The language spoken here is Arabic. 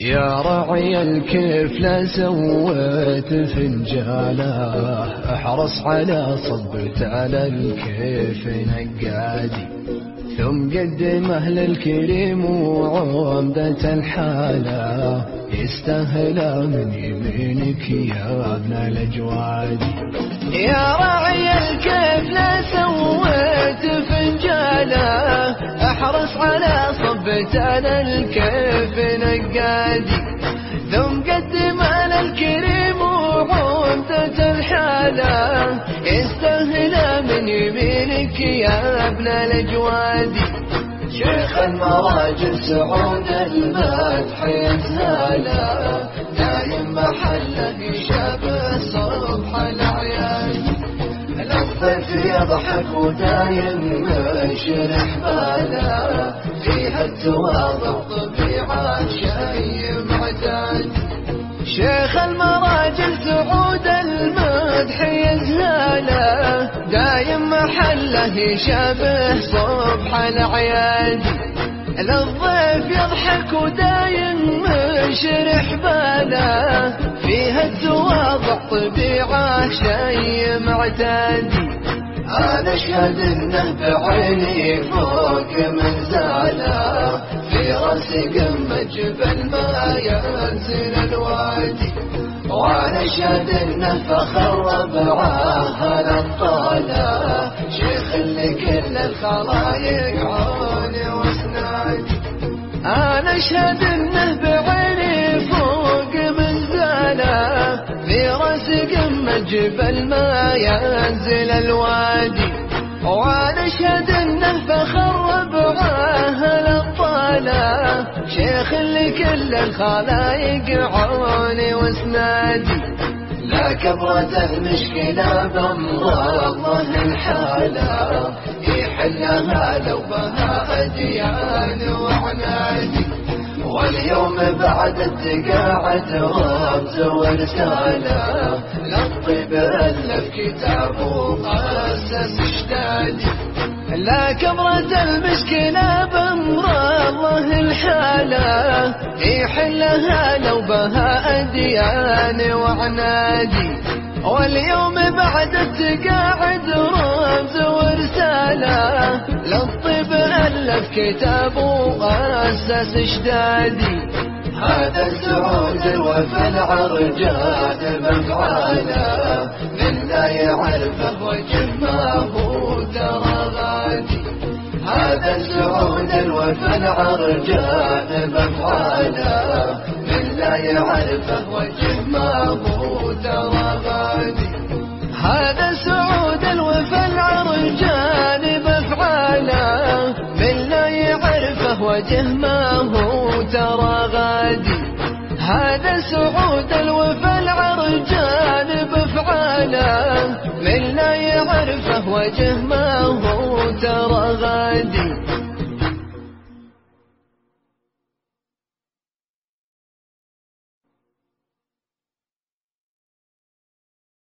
يا رعي الكيف لا سويت فنجاله احرص على صبت على الكيف نقادي. ثم قدمه للكريم وعمدة الحالة. يستاهل من يمينك يا ابن الأجواد. صبت على الكيف نقادي ثم قدم على الكريم وعمدة الحالة يستاهل من يمينك يا ابن الأجواد شيخ المراجل سعود المدح يزاله دايم محله شاب يضحك ودايم مشرح باله فيها التواضع طبيعة شيء معتاد. شيخ المراجل سعود المدح يزهاله دايم محله يشابه صبح العيادي للضيف يضحك ودايم مشرح باله فيها التواضع طبيعة شيء معتادي أنا أشهد إنه بعيني فوق من زاله في راسي قمة جبل ما ينزل الوادي. وأنا أشهد إنه فخر ربعه الأبطال شيخ لكل الخلايق عوني واسنادي أنا أشهد جبل ما ينزل الوادي. وأنا أشهد إنه فخر ربعه الأبطال شيخ لكل الخلايق عوني واسنادي. لا كبرة المشكلة بمضى الحالة. يحلها لو بها أديان وعنادي. واليوم بعد التقاعد رمز ورسالة للطيب ألف كتاب وقاسس اشتادي لا كبرة المسكنة بأمر الله الحالة يحلها لو بها أديان وعنادي. واليوم بعد التقاعد رمز ورسالة. للطب ألف كتاب وأسس إشدادي. هذا السعود الوفى العرجان مفعاله من لا يعرفه وجماه ترى غادي هذا السعود الوفى العرجان مفعاله من لا يعرفه وجماه ترى غادي هذا سعود الوفى العرجان بفعاله من لا يعرفه وجه ما هو ترى غادي. هذا سعود الوفى العرجان بفعاله من لا يعرفه وجه ما هو ترى غادي.